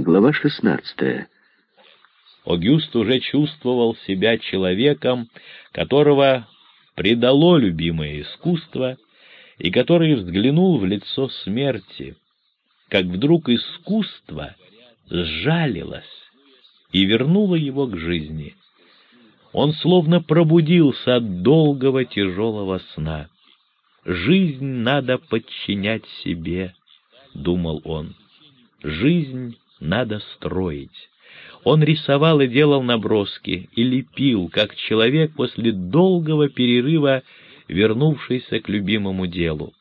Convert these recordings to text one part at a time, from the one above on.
Глава 16. Огюст уже чувствовал себя человеком, которого предало любимое искусство и который взглянул в лицо смерти, как вдруг искусство сжалилось и вернуло его к жизни. Он словно пробудился от долгого тяжелого сна. «Жизнь надо подчинять себе», — думал он. «Жизнь надо строить». Он рисовал и делал наброски, и лепил, как человек после долгого перерыва, вернувшийся к любимому делу.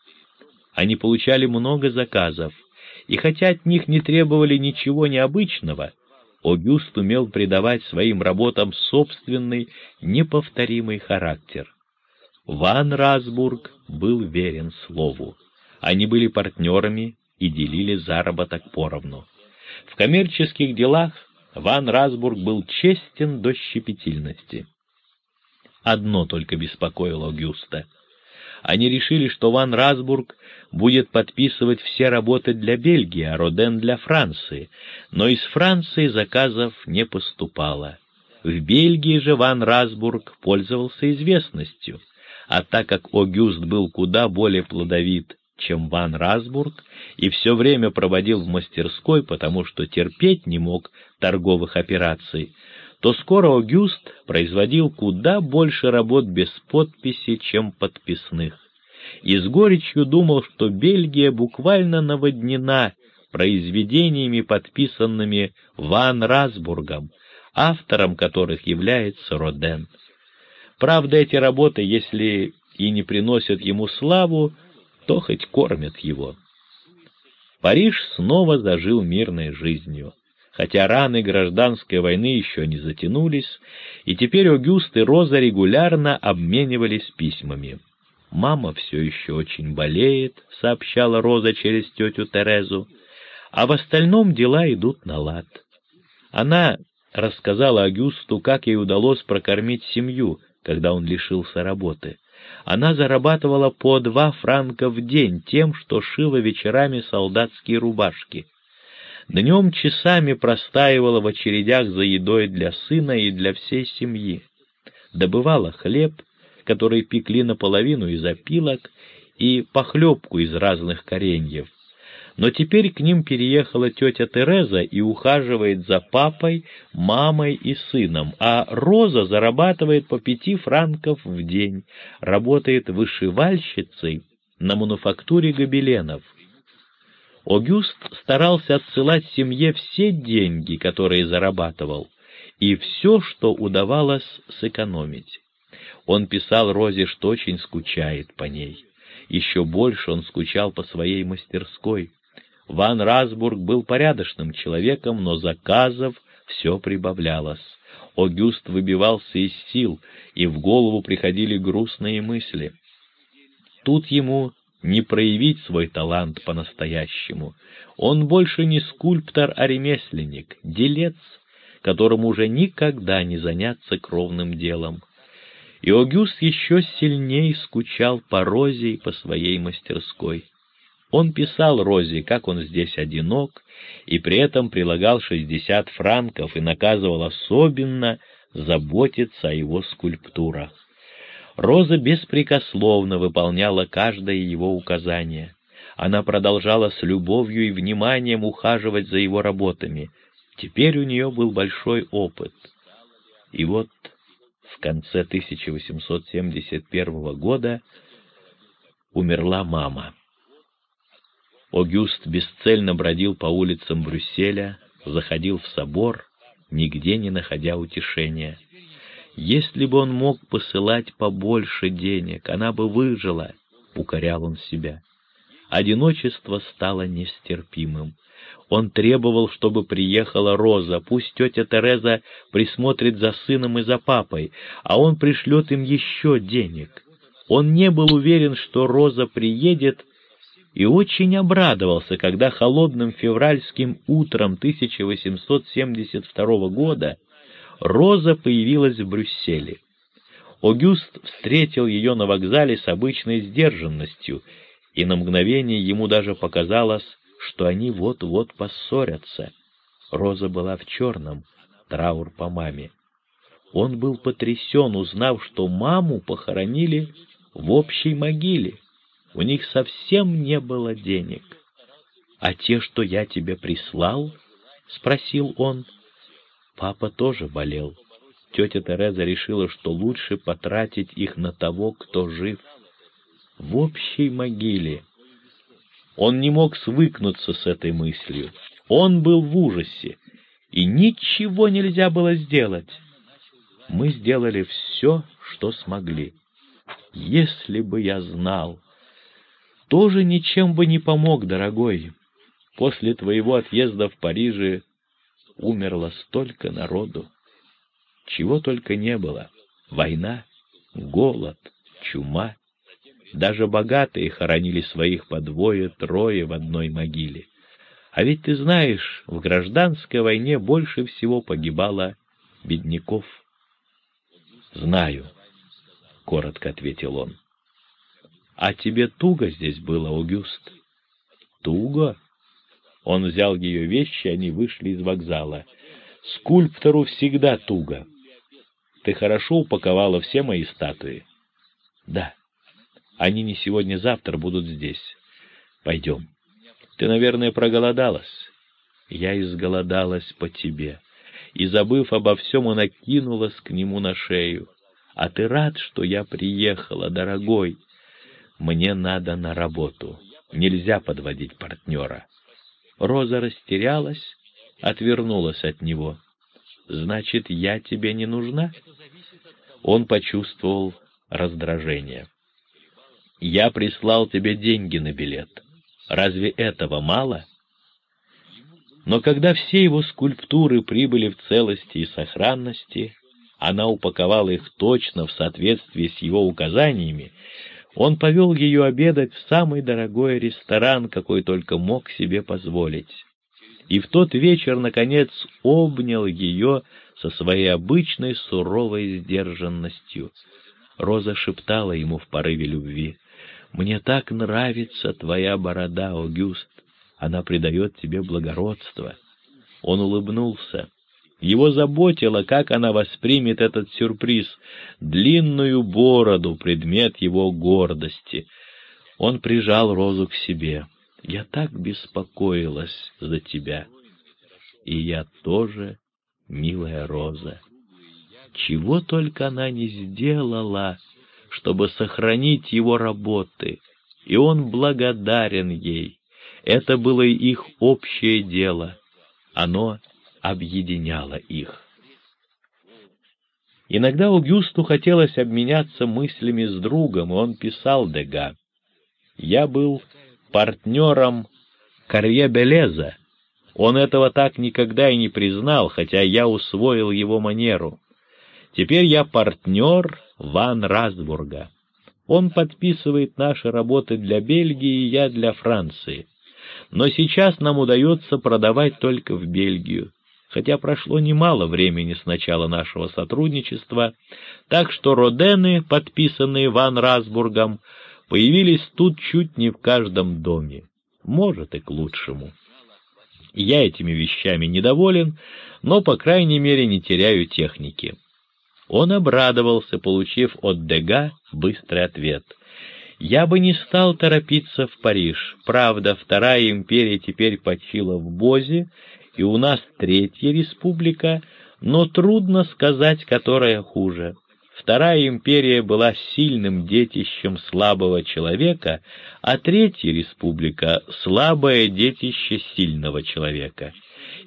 Они получали много заказов, и хотя от них не требовали ничего необычного, Огюст умел придавать своим работам собственный, неповторимый характер. Ван Расбург был верен слову. Они были партнерами и делили заработок поровну. В коммерческих делах Ван Расбург был честен до щепетильности. Одно только беспокоило Гюста. Они решили, что Ван Расбург будет подписывать все работы для Бельгии, а Роден для Франции, но из Франции заказов не поступало. В Бельгии же Ван Расбург пользовался известностью, а так как Огюст был куда более плодовит, чем Ван Расбург, и все время проводил в мастерской, потому что терпеть не мог торговых операций, то скоро Огюст производил куда больше работ без подписи, чем подписных. И с горечью думал, что Бельгия буквально наводнена произведениями, подписанными Ван Расбургом, автором которых является Роден. Правда, эти работы, если и не приносят ему славу, то хоть кормят его. Париж снова зажил мирной жизнью хотя раны гражданской войны еще не затянулись, и теперь Огюст и Роза регулярно обменивались письмами. «Мама все еще очень болеет», — сообщала Роза через тетю Терезу, «а в остальном дела идут на лад». Она рассказала Агюсту, как ей удалось прокормить семью, когда он лишился работы. Она зарабатывала по два франка в день тем, что шила вечерами солдатские рубашки. Днем часами простаивала в очередях за едой для сына и для всей семьи. Добывала хлеб, который пекли наполовину из опилок, и похлебку из разных кореньев. Но теперь к ним переехала тетя Тереза и ухаживает за папой, мамой и сыном, а Роза зарабатывает по пяти франков в день, работает вышивальщицей на мануфактуре гобеленов. Огюст старался отсылать семье все деньги, которые зарабатывал, и все, что удавалось сэкономить. Он писал Розе, что очень скучает по ней. Еще больше он скучал по своей мастерской. Ван Расбург был порядочным человеком, но заказов все прибавлялось. Огюст выбивался из сил, и в голову приходили грустные мысли. Тут ему не проявить свой талант по-настоящему. Он больше не скульптор, а ремесленник, делец, которому уже никогда не заняться кровным делом. И Огюст еще сильнее скучал по Розе и по своей мастерской. Он писал Розе, как он здесь одинок, и при этом прилагал шестьдесят франков и наказывал особенно заботиться о его скульптурах. Роза беспрекословно выполняла каждое его указание. Она продолжала с любовью и вниманием ухаживать за его работами. Теперь у нее был большой опыт. И вот в конце 1871 года умерла мама. Огюст бесцельно бродил по улицам Брюсселя, заходил в собор, нигде не находя утешения. Если бы он мог посылать побольше денег, она бы выжила, — укорял он себя. Одиночество стало нестерпимым. Он требовал, чтобы приехала Роза, пусть тетя Тереза присмотрит за сыном и за папой, а он пришлет им еще денег. Он не был уверен, что Роза приедет, и очень обрадовался, когда холодным февральским утром 1872 года Роза появилась в Брюсселе. Огюст встретил ее на вокзале с обычной сдержанностью, и на мгновение ему даже показалось, что они вот-вот поссорятся. Роза была в черном, траур по маме. Он был потрясен, узнав, что маму похоронили в общей могиле. У них совсем не было денег. «А те, что я тебе прислал?» — спросил он. Папа тоже болел. Тетя Тереза решила, что лучше потратить их на того, кто жив. В общей могиле. Он не мог свыкнуться с этой мыслью. Он был в ужасе, и ничего нельзя было сделать. Мы сделали все, что смогли. Если бы я знал... Тоже ничем бы не помог, дорогой. После твоего отъезда в Париже умерло столько народу. Чего только не было. Война, голод, чума. Даже богатые хоронили своих по двое-трое в одной могиле. А ведь ты знаешь, в гражданской войне больше всего погибало бедняков. «Знаю», — коротко ответил он. «А тебе туго здесь было, Аугюст?» «Туго?» Он взял ее вещи, они вышли из вокзала. «Скульптору всегда туго. Ты хорошо упаковала все мои статуи?» «Да. Они не сегодня-завтра будут здесь. Пойдем. Ты, наверное, проголодалась?» «Я изголодалась по тебе» и, забыв обо всем, она кинулась к нему на шею. «А ты рад, что я приехала, дорогой? Мне надо на работу. Нельзя подводить партнера». Роза растерялась, отвернулась от него. «Значит, я тебе не нужна?» Он почувствовал раздражение. «Я прислал тебе деньги на билет. Разве этого мало?» Но когда все его скульптуры прибыли в целости и сохранности, она упаковала их точно в соответствии с его указаниями, он повел ее обедать в самый дорогой ресторан, какой только мог себе позволить. И в тот вечер, наконец, обнял ее со своей обычной суровой сдержанностью. Роза шептала ему в порыве любви, «Мне так нравится твоя борода, Огюст, она придает тебе благородство. Он улыбнулся. Его заботило, как она воспримет этот сюрприз, длинную бороду, предмет его гордости. Он прижал Розу к себе. «Я так беспокоилась за тебя». «И я тоже, милая Роза». Чего только она не сделала, чтобы сохранить его работы, и он благодарен ей. Это было их общее дело. Оно объединяло их. Иногда Аугюсту хотелось обменяться мыслями с другом, и он писал Дега. «Я был партнером Карье Белеза. Он этого так никогда и не признал, хотя я усвоил его манеру. Теперь я партнер Ван Расбурга. Он подписывает наши работы для Бельгии, и я для Франции но сейчас нам удается продавать только в Бельгию, хотя прошло немало времени с начала нашего сотрудничества, так что родены, подписанные Ван Расбургом, появились тут чуть не в каждом доме. Может, и к лучшему. Я этими вещами недоволен, но, по крайней мере, не теряю техники. Он обрадовался, получив от Дега быстрый ответ — я бы не стал торопиться в Париж. Правда, Вторая империя теперь почила в Бозе, и у нас Третья республика, но трудно сказать, которая хуже. Вторая империя была сильным детищем слабого человека, а Третья республика — слабое детище сильного человека.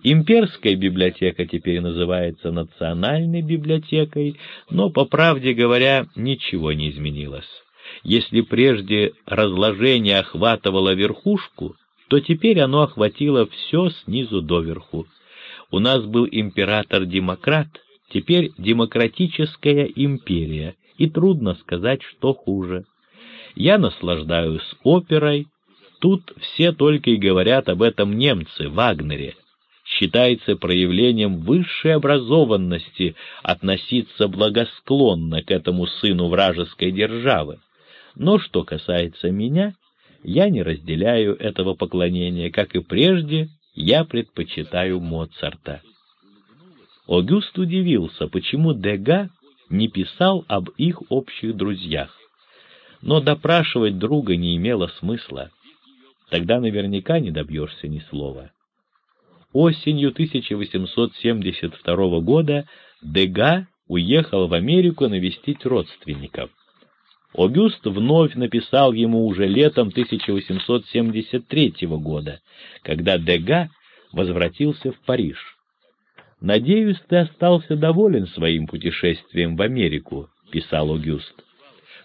Имперская библиотека теперь называется национальной библиотекой, но, по правде говоря, ничего не изменилось. Если прежде разложение охватывало верхушку, то теперь оно охватило все снизу доверху. У нас был император-демократ, теперь демократическая империя, и трудно сказать, что хуже. Я наслаждаюсь оперой, тут все только и говорят об этом немцы, Вагнере. Считается проявлением высшей образованности относиться благосклонно к этому сыну вражеской державы. Но что касается меня, я не разделяю этого поклонения, как и прежде Я предпочитаю Моцарта. Огюст удивился, почему Дега не писал об их общих друзьях. Но допрашивать друга не имело смысла. Тогда наверняка не добьешься ни слова. Осенью 1872 года Дега уехал в Америку навестить родственников. Огюст вновь написал ему уже летом 1873 года, когда Дега возвратился в Париж. «Надеюсь, ты остался доволен своим путешествием в Америку», — писал Огюст.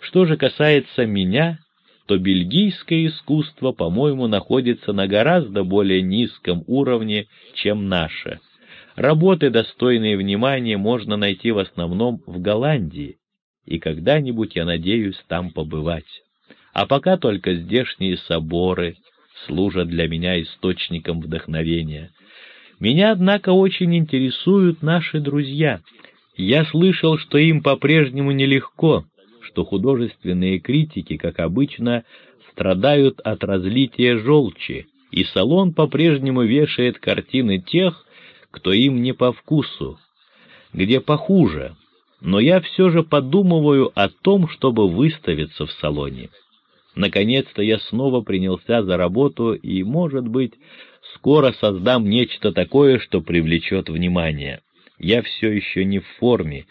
«Что же касается меня, то бельгийское искусство, по-моему, находится на гораздо более низком уровне, чем наше. Работы, достойные внимания, можно найти в основном в Голландии, и когда-нибудь я надеюсь там побывать. А пока только здешние соборы служат для меня источником вдохновения. Меня, однако, очень интересуют наши друзья. Я слышал, что им по-прежнему нелегко, что художественные критики, как обычно, страдают от разлития желчи, и салон по-прежнему вешает картины тех, кто им не по вкусу, где похуже, но я все же подумываю о том, чтобы выставиться в салоне. Наконец-то я снова принялся за работу и, может быть, скоро создам нечто такое, что привлечет внимание. Я все еще не в форме,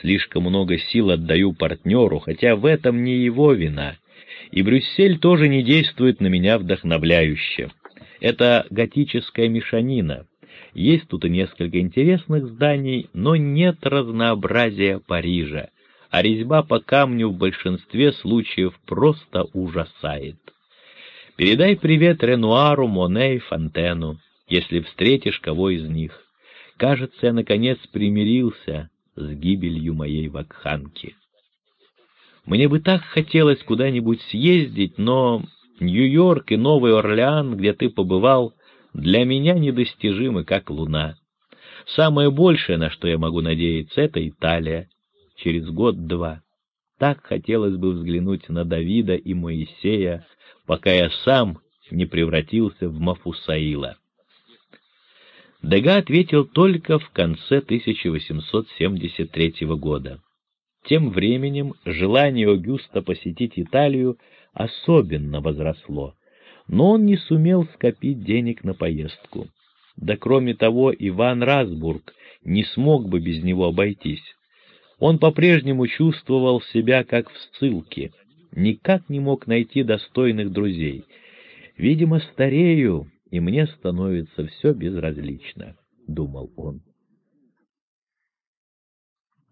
слишком много сил отдаю партнеру, хотя в этом не его вина, и Брюссель тоже не действует на меня вдохновляюще. Это готическая мешанина. Есть тут и несколько интересных зданий, но нет разнообразия Парижа, а резьба по камню в большинстве случаев просто ужасает. Передай привет Ренуару, Моне и Фонтену, если встретишь кого из них. Кажется, я, наконец, примирился с гибелью моей вакханки. Мне бы так хотелось куда-нибудь съездить, но Нью-Йорк и Новый Орлеан, где ты побывал, для меня недостижимы, как луна. Самое большее, на что я могу надеяться, — это Италия. Через год-два. Так хотелось бы взглянуть на Давида и Моисея, пока я сам не превратился в Мафусаила. Дега ответил только в конце 1873 года. Тем временем желание Огюста посетить Италию особенно возросло, но он не сумел скопить денег на поездку. Да кроме того, Иван Расбург не смог бы без него обойтись. Он по-прежнему чувствовал себя как в ссылке, никак не мог найти достойных друзей. Видимо, старею, и мне становится все безразлично, — думал он.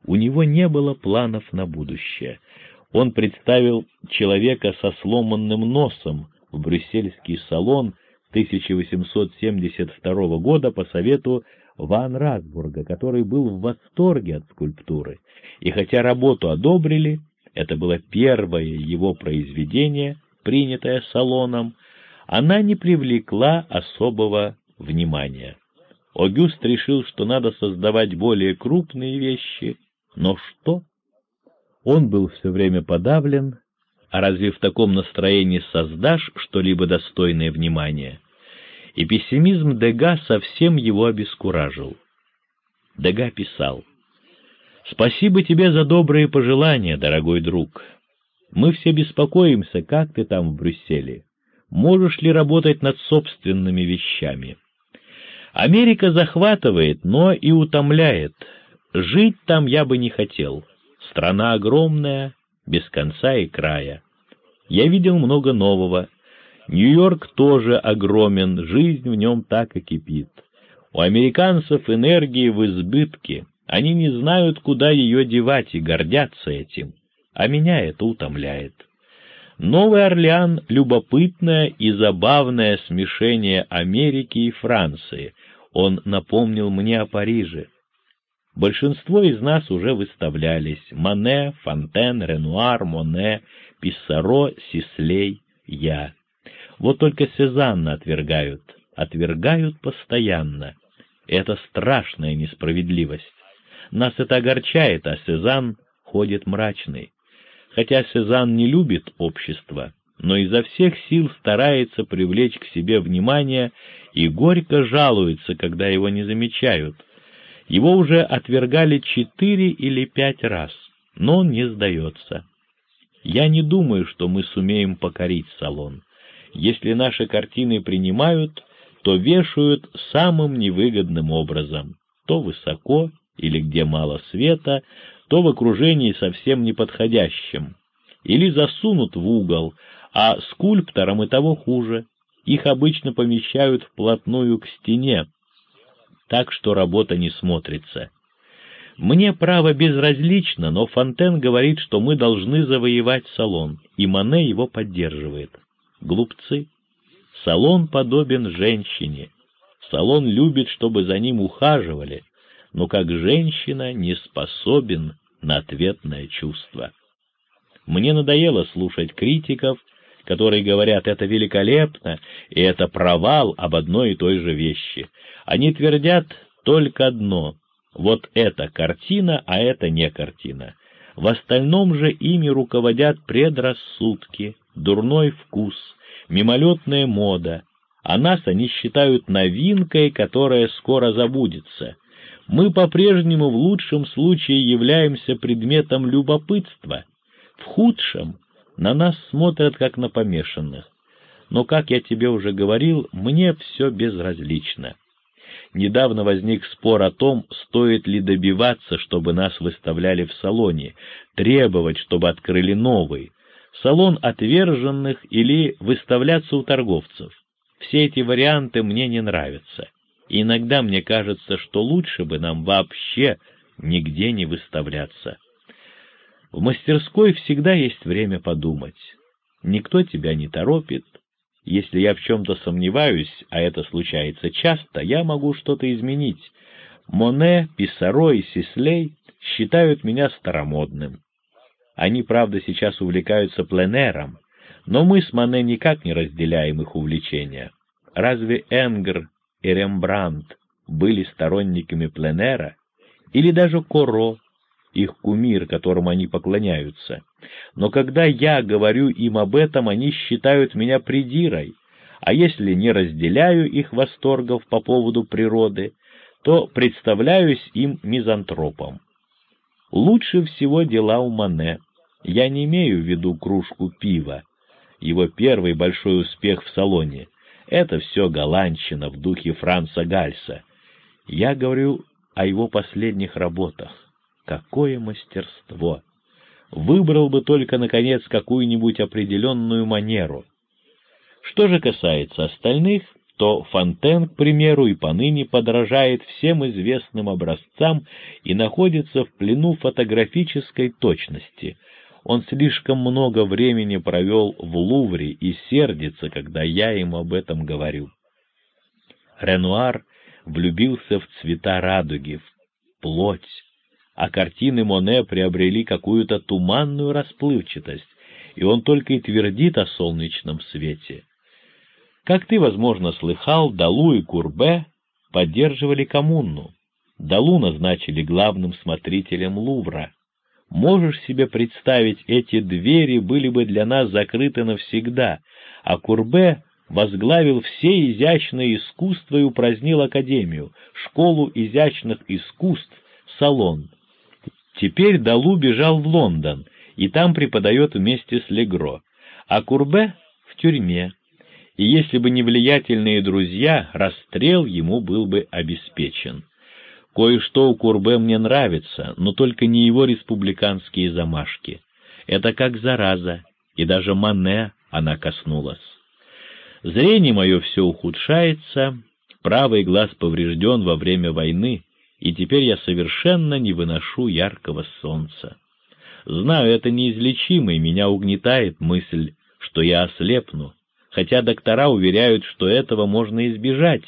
У него не было планов на будущее. Он представил человека со сломанным носом в брюссельский салон 1872 года по совету Ван Расбурга, который был в восторге от скульптуры, и хотя работу одобрили, это было первое его произведение, принятое салоном, она не привлекла особого внимания. Огюст решил, что надо создавать более крупные вещи, но что? Он был все время подавлен, а разве в таком настроении создашь что-либо достойное внимания? И пессимизм Дега совсем его обескуражил. Дега писал, «Спасибо тебе за добрые пожелания, дорогой друг. Мы все беспокоимся, как ты там в Брюсселе можешь ли работать над собственными вещами. Америка захватывает, но и утомляет. Жить там я бы не хотел. Страна огромная, без конца и края. Я видел много нового. Нью-Йорк тоже огромен, жизнь в нем так и кипит. У американцев энергии в избытке, они не знают, куда ее девать и гордятся этим, а меня это утомляет. Новый Орлеан — любопытное и забавное смешение Америки и Франции. Он напомнил мне о Париже. Большинство из нас уже выставлялись. Мане, Фонтен, Ренуар, Моне, Писсаро, Сислей, я. Вот только Сезанна отвергают. Отвергают постоянно. Это страшная несправедливость. Нас это огорчает, а Сезанн ходит мрачный. Хотя Сезанн не любит общество, но изо всех сил старается привлечь к себе внимание и горько жалуется, когда его не замечают. Его уже отвергали четыре или пять раз, но он не сдается. Я не думаю, что мы сумеем покорить салон. Если наши картины принимают, то вешают самым невыгодным образом, то высоко или где мало света, то в окружении совсем неподходящем, или засунут в угол, а скульпторам и того хуже. Их обычно помещают вплотную к стене, так что работа не смотрится. Мне право безразлично, но Фонтен говорит, что мы должны завоевать салон, и Мане его поддерживает. Глупцы. Салон подобен женщине. Салон любит, чтобы за ним ухаживали, но как женщина не способен на ответное чувство. Мне надоело слушать критиков, которые говорят «это великолепно» и «это провал об одной и той же вещи». Они твердят только одно — вот это картина, а это не картина. В остальном же ими руководят предрассудки, дурной вкус, мимолетная мода, а нас они считают новинкой, которая скоро забудется. Мы по-прежнему в лучшем случае являемся предметом любопытства, в худшем на нас смотрят как на помешанных. Но, как я тебе уже говорил, мне все безразлично. Недавно возник спор о том, стоит ли добиваться, чтобы нас выставляли в салоне, требовать, чтобы открыли новый, салон отверженных или выставляться у торговцев. Все эти варианты мне не нравятся. И иногда мне кажется, что лучше бы нам вообще нигде не выставляться. В мастерской всегда есть время подумать. Никто тебя не торопит. Если я в чем-то сомневаюсь, а это случается часто, я могу что-то изменить. Моне, Писаро и Сислей считают меня старомодным. Они, правда, сейчас увлекаются пленером, но мы с Моне никак не разделяем их увлечения. Разве Энгр и Рембрандт были сторонниками пленера? Или даже Коро, их кумир, которому они поклоняются. Но когда я говорю им об этом, они считают меня придирой, а если не разделяю их восторгов по поводу природы, то представляюсь им мизантропом. Лучше всего дела у Мане. Я не имею в виду кружку пива, его первый большой успех в салоне. Это все голландщина в духе Франца Гальса. Я говорю о его последних работах. Какое мастерство! Выбрал бы только, наконец, какую-нибудь определенную манеру. Что же касается остальных, то Фонтен, к примеру, и поныне подражает всем известным образцам и находится в плену фотографической точности. Он слишком много времени провел в Лувре и сердится, когда я ему об этом говорю. Ренуар влюбился в цвета радуги, в плоть, а картины Моне приобрели какую-то туманную расплывчатость, и он только и твердит о солнечном свете. Как ты, возможно, слыхал, Далу и Курбе поддерживали коммуну. Далу назначили главным смотрителем Лувра. Можешь себе представить, эти двери были бы для нас закрыты навсегда, а Курбе возглавил все изящные искусства и упразднил Академию, школу изящных искусств, салон. Теперь Далу бежал в Лондон, и там преподает вместе с Легро, а Курбе — в тюрьме. И если бы не влиятельные друзья, расстрел ему был бы обеспечен. Кое-что у Курбе мне нравится, но только не его республиканские замашки. Это как зараза, и даже Мане она коснулась. Зрение мое все ухудшается, правый глаз поврежден во время войны, и теперь я совершенно не выношу яркого солнца. Знаю, это неизлечимо, и меня угнетает мысль, что я ослепну, хотя доктора уверяют, что этого можно избежать,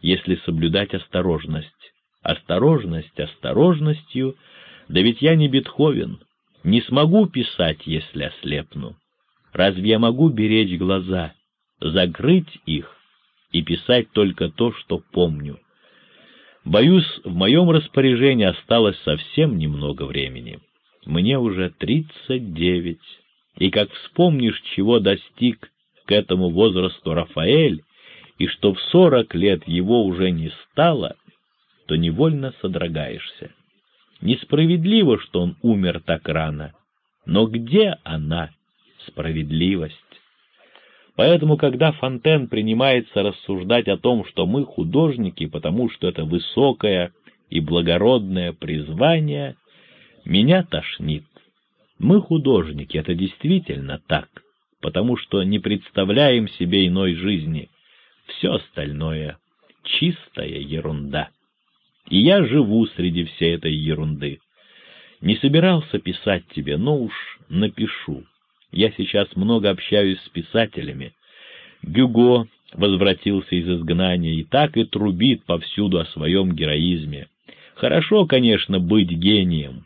если соблюдать осторожность. Осторожность осторожностью, да ведь я не Бетховен, не смогу писать, если ослепну. Разве я могу беречь глаза, закрыть их и писать только то, что помню? Боюсь, в моем распоряжении осталось совсем немного времени. Мне уже тридцать девять, и как вспомнишь, чего достиг к этому возрасту Рафаэль, и что в сорок лет его уже не стало, то невольно содрогаешься. Несправедливо, что он умер так рано, но где она, справедливость? Поэтому, когда Фонтен принимается рассуждать о том, что мы художники, потому что это высокое и благородное призвание, меня тошнит. Мы художники, это действительно так, потому что не представляем себе иной жизни. Все остальное — чистая ерунда. И я живу среди всей этой ерунды. Не собирался писать тебе, но уж напишу. Я сейчас много общаюсь с писателями. Гюго возвратился из изгнания и так и трубит повсюду о своем героизме. Хорошо, конечно, быть гением,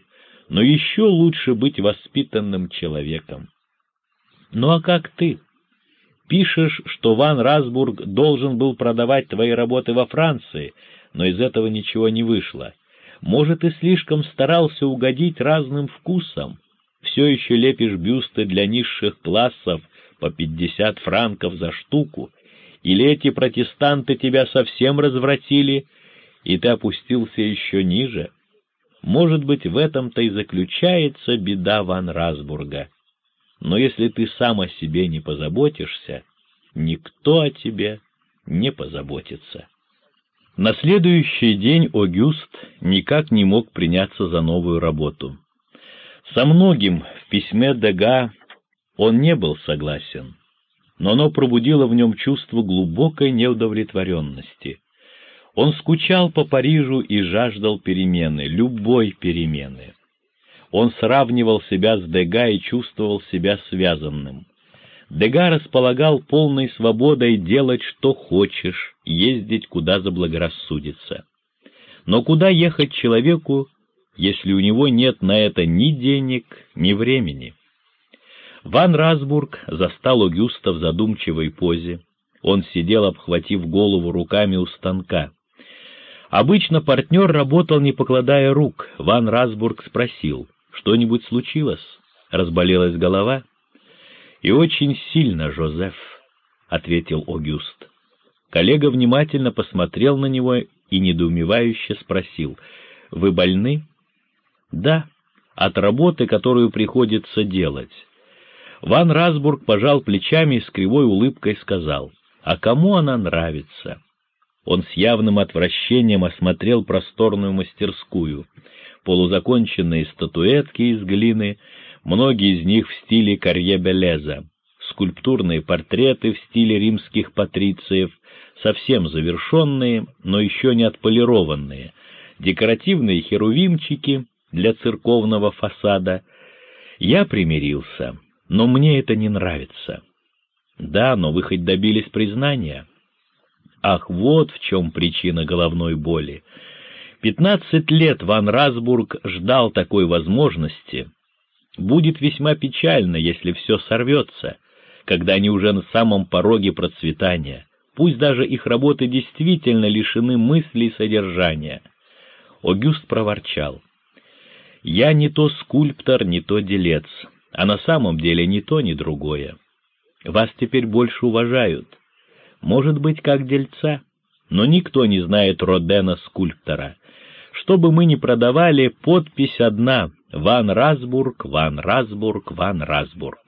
но еще лучше быть воспитанным человеком. Ну а как ты? Пишешь, что Ван Расбург должен был продавать твои работы во Франции, но из этого ничего не вышло. Может, и слишком старался угодить разным вкусам. Все еще лепишь бюсты для низших классов по пятьдесят франков за штуку, или эти протестанты тебя совсем развратили, и ты опустился еще ниже? Может быть, в этом-то и заключается беда Ван Расбурга. Но если ты сам о себе не позаботишься, никто о тебе не позаботится. На следующий день Огюст никак не мог приняться за новую работу. Со многим в письме Дега он не был согласен, но оно пробудило в нем чувство глубокой неудовлетворенности. Он скучал по Парижу и жаждал перемены, любой перемены. Он сравнивал себя с Дега и чувствовал себя связанным. Дега располагал полной свободой делать, что хочешь, ездить, куда заблагорассудится. Но куда ехать человеку, если у него нет на это ни денег, ни времени? Ван Расбург застал Огюста в задумчивой позе. Он сидел, обхватив голову руками у станка. Обычно партнер работал, не покладая рук. Ван Расбург спросил, что-нибудь случилось? Разболелась голова? И очень сильно, Жозеф, — ответил Огюст. Коллега внимательно посмотрел на него и недоумевающе спросил, — Вы больны? — Да, от работы, которую приходится делать. Ван Расбург пожал плечами и с кривой улыбкой сказал, — А кому она нравится? Он с явным отвращением осмотрел просторную мастерскую. Полузаконченные статуэтки из глины, многие из них в стиле Карье-Белеза, скульптурные портреты в стиле римских патрициев, совсем завершенные, но еще не отполированные, декоративные херувимчики для церковного фасада. Я примирился, но мне это не нравится. Да, но вы хоть добились признания. Ах, вот в чем причина головной боли. Пятнадцать лет Ван Расбург ждал такой возможности. Будет весьма печально, если все сорвется, когда они уже на самом пороге процветания. Пусть даже их работы действительно лишены мысли и содержания. Огюст проворчал. «Я не то скульптор, не то делец, а на самом деле ни то, ни другое. Вас теперь больше уважают может быть, как дельца, но никто не знает Родена-скульптора. Что бы мы ни продавали, подпись одна — Ван Расбург, Ван Расбург, Ван Расбург.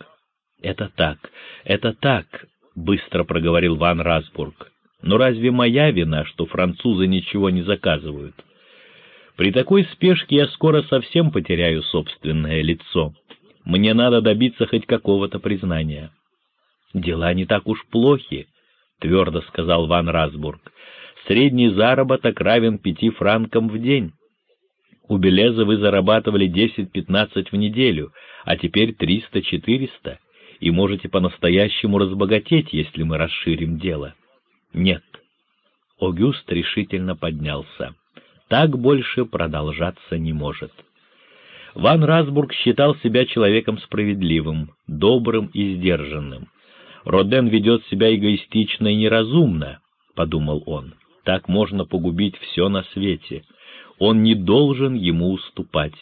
«Это так, это так», — быстро проговорил Ван Расбург. «Но разве моя вина, что французы ничего не заказывают? При такой спешке я скоро совсем потеряю собственное лицо. Мне надо добиться хоть какого-то признания». «Дела не так уж плохи», твердо сказал Ван Расбург. «Средний заработок равен пяти франкам в день. У Белеза вы зарабатывали десять-пятнадцать в неделю, а теперь триста-четыреста, и можете по-настоящему разбогатеть, если мы расширим дело». «Нет». Огюст решительно поднялся. «Так больше продолжаться не может». Ван Расбург считал себя человеком справедливым, добрым и сдержанным. Роден ведет себя эгоистично и неразумно, — подумал он. Так можно погубить все на свете. Он не должен ему уступать.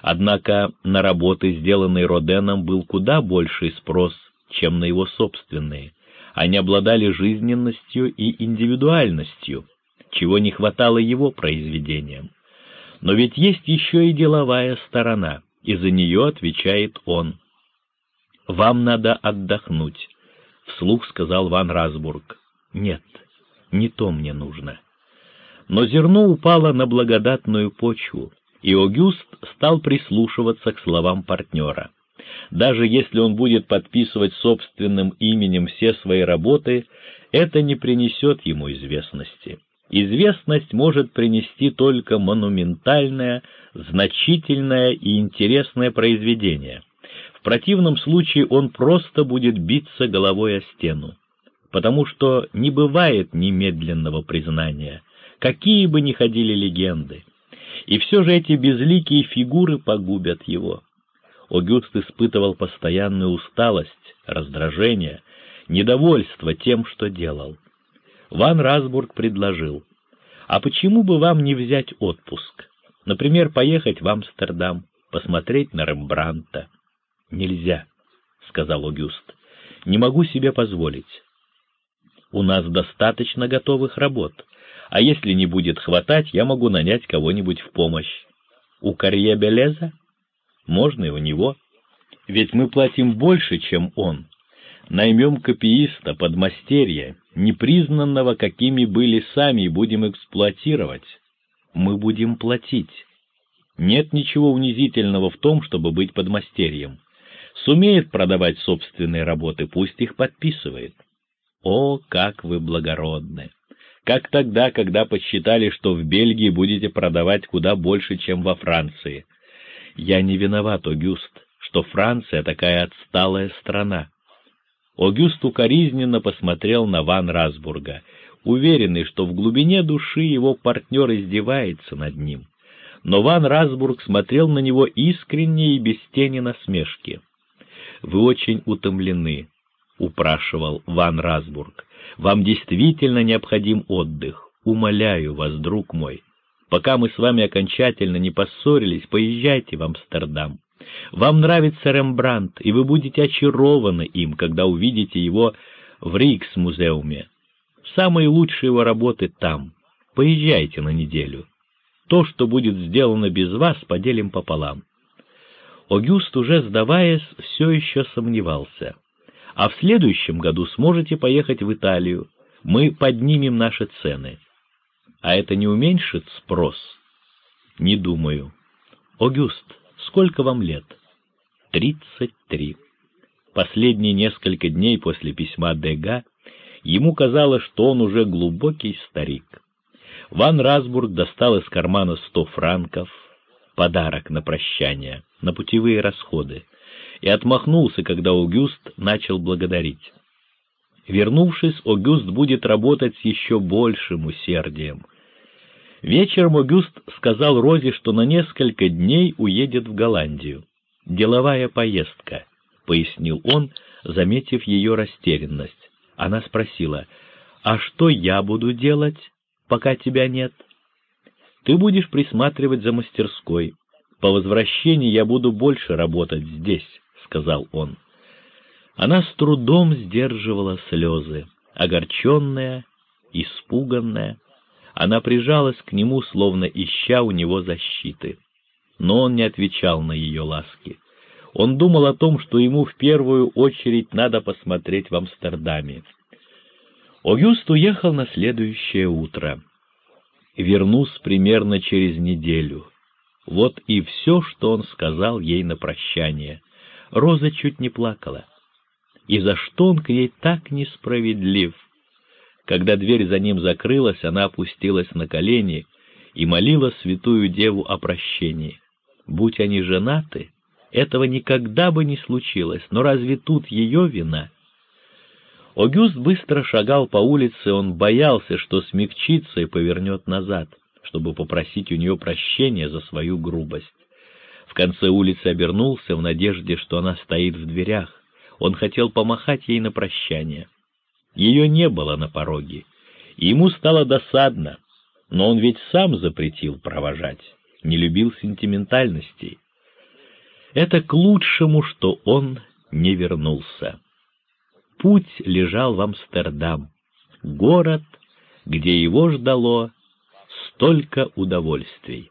Однако на работы, сделанные Роденом, был куда больший спрос, чем на его собственные. Они обладали жизненностью и индивидуальностью, чего не хватало его произведениям. Но ведь есть еще и деловая сторона, и за нее отвечает он. «Вам надо отдохнуть», — вслух сказал Ван Расбург. «Нет, не то мне нужно». Но зерно упало на благодатную почву, и Огюст стал прислушиваться к словам партнера. Даже если он будет подписывать собственным именем все свои работы, это не принесет ему известности. Известность может принести только монументальное, значительное и интересное произведение. В противном случае он просто будет биться головой о стену, потому что не бывает немедленного признания, какие бы ни ходили легенды. И все же эти безликие фигуры погубят его. Огюст испытывал постоянную усталость, раздражение, недовольство тем, что делал. Ван Расбург предложил, «А почему бы вам не взять отпуск? Например, поехать в Амстердам, посмотреть на Рембранта?» «Нельзя», — сказал Огюст, — «не могу себе позволить. У нас достаточно готовых работ, а если не будет хватать, я могу нанять кого-нибудь в помощь. У Карье Белеза? Можно и у него. Ведь мы платим больше, чем он, Наймем копииста, подмастерья, непризнанного, какими были сами, и будем эксплуатировать. Мы будем платить. Нет ничего унизительного в том, чтобы быть подмастерьем. Сумеет продавать собственные работы, пусть их подписывает. О, как вы благородны! Как тогда, когда посчитали, что в Бельгии будете продавать куда больше, чем во Франции. Я не виноват, Огюст, что Франция такая отсталая страна. Огюст укоризненно посмотрел на Ван Расбурга, уверенный, что в глубине души его партнер издевается над ним. Но Ван Расбург смотрел на него искренне и без тени насмешки. «Вы очень утомлены», — упрашивал Ван Расбург. «Вам действительно необходим отдых. Умоляю вас, друг мой. Пока мы с вами окончательно не поссорились, поезжайте в Амстердам. Вам нравится Рембрандт, и вы будете очарованы им, когда увидите его в Рикс-музеуме. Самые лучшие его работы там. Поезжайте на неделю. То, что будет сделано без вас, поделим пополам. Огюст, уже сдаваясь, все еще сомневался. А в следующем году сможете поехать в Италию. Мы поднимем наши цены. А это не уменьшит спрос? Не думаю. Огюст, Сколько вам лет? Тридцать три. Последние несколько дней после письма Дега ему казалось, что он уже глубокий старик. Ван Расбург достал из кармана сто франков, подарок на прощание, на путевые расходы, и отмахнулся, когда Огюст начал благодарить. Вернувшись, Огюст будет работать с еще большим усердием — Вечером Огюст сказал Розе, что на несколько дней уедет в Голландию. «Деловая поездка», — пояснил он, заметив ее растерянность. Она спросила, «А что я буду делать, пока тебя нет?» «Ты будешь присматривать за мастерской. По возвращении я буду больше работать здесь», — сказал он. Она с трудом сдерживала слезы, огорченная, испуганная. Она прижалась к нему, словно ища у него защиты. Но он не отвечал на ее ласки. Он думал о том, что ему в первую очередь надо посмотреть в Амстердаме. Огюст уехал на следующее утро. Вернусь примерно через неделю. Вот и все, что он сказал ей на прощание. Роза чуть не плакала. И за что он к ней так несправедлив? Когда дверь за ним закрылась, она опустилась на колени и молила святую деву о прощении. Будь они женаты, этого никогда бы не случилось, но разве тут ее вина? Огюст быстро шагал по улице, он боялся, что смягчится и повернет назад, чтобы попросить у нее прощения за свою грубость. В конце улицы обернулся в надежде, что она стоит в дверях. Он хотел помахать ей на прощание. Ее не было на пороге. И ему стало досадно, но он ведь сам запретил провожать, не любил сентиментальностей. Это к лучшему, что он не вернулся. Путь лежал в Амстердам, город, где его ждало столько удовольствий.